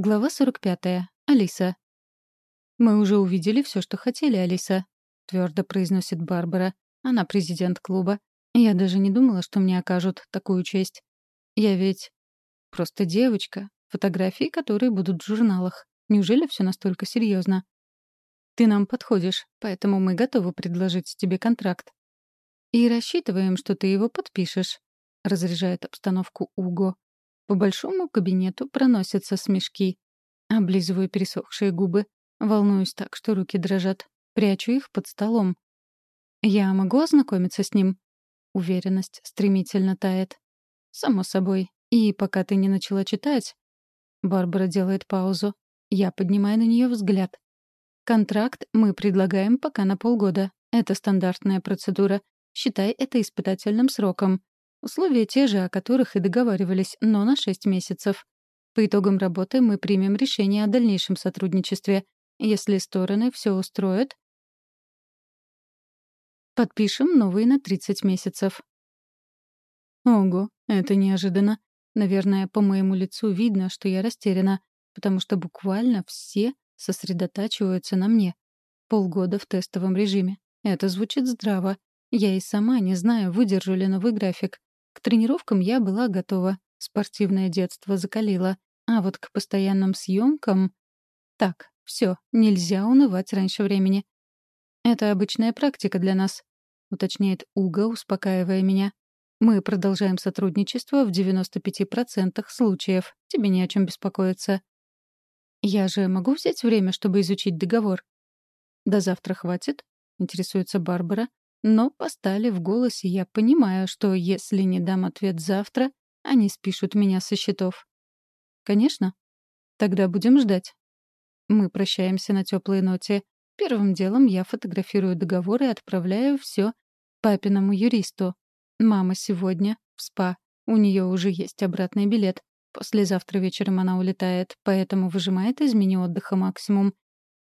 Глава 45. Алиса. «Мы уже увидели все, что хотели, Алиса», — твердо произносит Барбара. Она президент клуба. Я даже не думала, что мне окажут такую честь. Я ведь просто девочка, фотографии которой будут в журналах. Неужели все настолько серьезно? Ты нам подходишь, поэтому мы готовы предложить тебе контракт. И рассчитываем, что ты его подпишешь, разряжает обстановку Уго. По большому кабинету проносятся смешки. Облизываю пересохшие губы. Волнуюсь так, что руки дрожат. Прячу их под столом. «Я могу ознакомиться с ним?» Уверенность стремительно тает. «Само собой. И пока ты не начала читать...» Барбара делает паузу. Я поднимаю на нее взгляд. «Контракт мы предлагаем пока на полгода. Это стандартная процедура. Считай это испытательным сроком. Условия те же, о которых и договаривались, но на 6 месяцев. По итогам работы мы примем решение о дальнейшем сотрудничестве. Если стороны все устроят, подпишем новые на 30 месяцев. Ого, это неожиданно. Наверное, по моему лицу видно, что я растеряна, потому что буквально все сосредотачиваются на мне. Полгода в тестовом режиме. Это звучит здраво. Я и сама не знаю, выдержу ли новый график. К тренировкам я была готова. Спортивное детство закалило. А вот к постоянным съемкам... Так, все, нельзя унывать раньше времени. Это обычная практика для нас, уточняет Уга, успокаивая меня. Мы продолжаем сотрудничество в 95% случаев. Тебе не о чем беспокоиться. Я же могу взять время, чтобы изучить договор? До завтра хватит? Интересуется Барбара, но по стали в голосе я понимаю, что если не дам ответ завтра, они спишут меня со счетов. Конечно. Тогда будем ждать. Мы прощаемся на теплой ноте. Первым делом я фотографирую договор и отправляю все папиному юристу. Мама сегодня в СПА. У нее уже есть обратный билет. Послезавтра вечером она улетает, поэтому выжимает из мини отдыха максимум.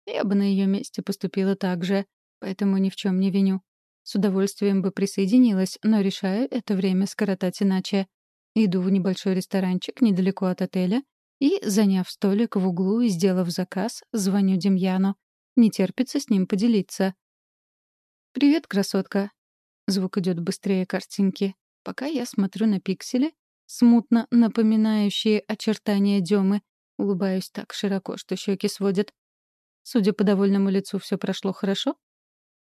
Я бы на ее месте поступила так же, поэтому ни в чем не виню. С удовольствием бы присоединилась, но решаю это время скоротать иначе. Иду в небольшой ресторанчик недалеко от отеля и, заняв столик в углу и сделав заказ, звоню Демьяну. Не терпится с ним поделиться. «Привет, красотка!» Звук идет быстрее картинки. Пока я смотрю на пиксели, смутно напоминающие очертания Демы, улыбаюсь так широко, что щеки сводят. Судя по довольному лицу, все прошло хорошо?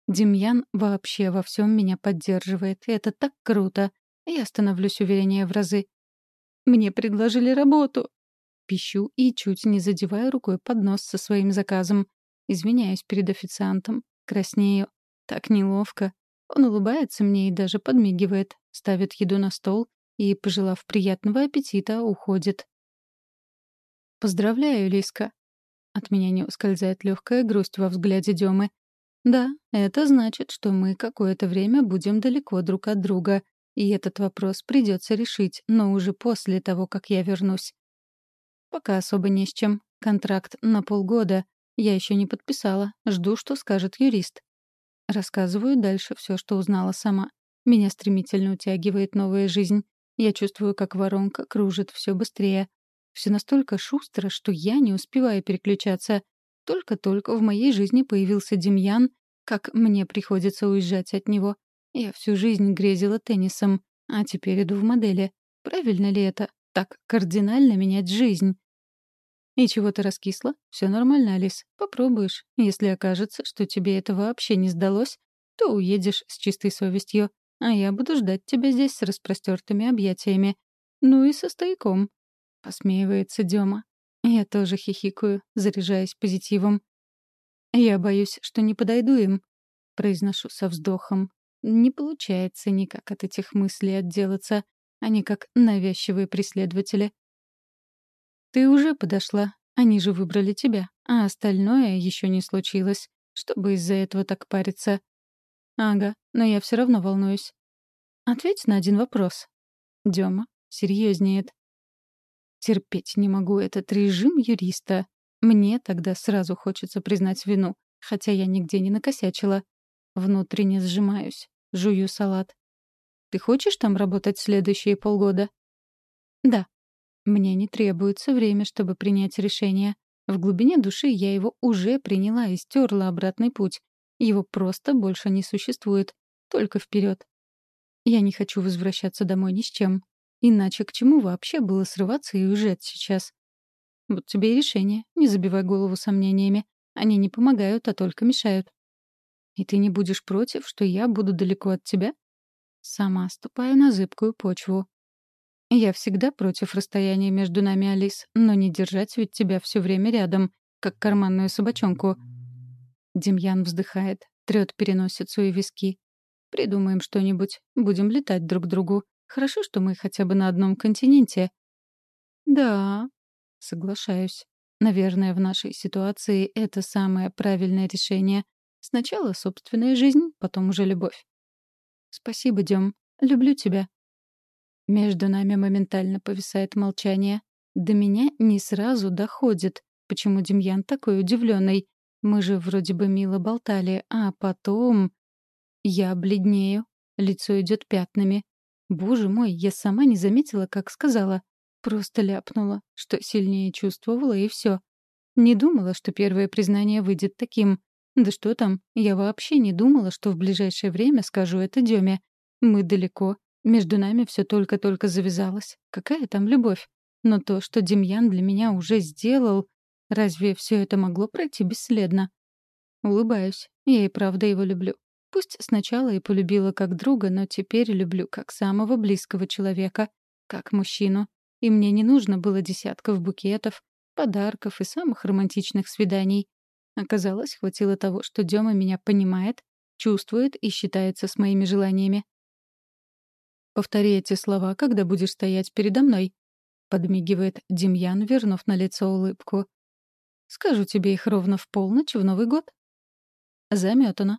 Демьян вообще во всем меня поддерживает, и это так круто. Я становлюсь увереннее в разы. «Мне предложили работу!» Пищу и чуть не задеваю рукой поднос со своим заказом. Извиняюсь перед официантом. Краснею. Так неловко. Он улыбается мне и даже подмигивает, ставит еду на стол и, пожелав приятного аппетита, уходит. «Поздравляю, Лиска!» От меня не ускользает легкая грусть во взгляде Демы. Да, это значит, что мы какое-то время будем далеко друг от друга, и этот вопрос придется решить, но уже после того, как я вернусь. Пока особо не с чем. Контракт на полгода. Я еще не подписала. Жду, что скажет юрист. Рассказываю дальше все, что узнала сама. Меня стремительно утягивает новая жизнь. Я чувствую, как воронка кружит все быстрее. Все настолько шустро, что я не успеваю переключаться. Только-только в моей жизни появился Демьян, как мне приходится уезжать от него. Я всю жизнь грезила теннисом, а теперь иду в модели. Правильно ли это? Так кардинально менять жизнь. И чего ты раскисла? Все нормально, Алис. Попробуешь. Если окажется, что тебе это вообще не сдалось, то уедешь с чистой совестью, а я буду ждать тебя здесь с распростертыми объятиями. Ну и со стояком. Посмеивается Дема. Я тоже хихикаю, заряжаясь позитивом. «Я боюсь, что не подойду им», — произношу со вздохом. Не получается никак от этих мыслей отделаться. Они как навязчивые преследователи. «Ты уже подошла. Они же выбрали тебя, а остальное еще не случилось, чтобы из-за этого так париться». «Ага, но я все равно волнуюсь». «Ответь на один вопрос». Дема серьезнеет. Терпеть не могу этот режим юриста. Мне тогда сразу хочется признать вину, хотя я нигде не накосячила. Внутренне сжимаюсь, жую салат. Ты хочешь там работать следующие полгода? Да. Мне не требуется время, чтобы принять решение. В глубине души я его уже приняла и стерла обратный путь. Его просто больше не существует. Только вперед. Я не хочу возвращаться домой ни с чем. Иначе к чему вообще было срываться и уезжать сейчас? Вот тебе и решение. Не забивай голову сомнениями. Они не помогают, а только мешают. И ты не будешь против, что я буду далеко от тебя? Сама ступаю на зыбкую почву. Я всегда против расстояния между нами, Алис, но не держать ведь тебя все время рядом, как карманную собачонку. Демьян вздыхает, трёт переносицу и виски. Придумаем что-нибудь, будем летать друг к другу. Хорошо, что мы хотя бы на одном континенте. Да, соглашаюсь. Наверное, в нашей ситуации это самое правильное решение. Сначала собственная жизнь, потом уже любовь. Спасибо, Дем. Люблю тебя. Между нами моментально повисает молчание. До меня не сразу доходит, почему Демьян такой удивленный. Мы же вроде бы мило болтали, а потом... Я бледнею, лицо идет пятнами. Боже мой, я сама не заметила, как сказала. Просто ляпнула, что сильнее чувствовала, и все. Не думала, что первое признание выйдет таким. Да что там, я вообще не думала, что в ближайшее время скажу это Деме. Мы далеко, между нами все только-только завязалось. Какая там любовь? Но то, что Демьян для меня уже сделал, разве все это могло пройти бесследно? Улыбаюсь. Я и правда его люблю. Пусть сначала и полюбила как друга, но теперь люблю как самого близкого человека, как мужчину. И мне не нужно было десятков букетов, подарков и самых романтичных свиданий. Оказалось, хватило того, что Дема меня понимает, чувствует и считается с моими желаниями. «Повтори эти слова, когда будешь стоять передо мной», — подмигивает Демьян, вернув на лицо улыбку. «Скажу тебе их ровно в полночь в Новый год». Заметано.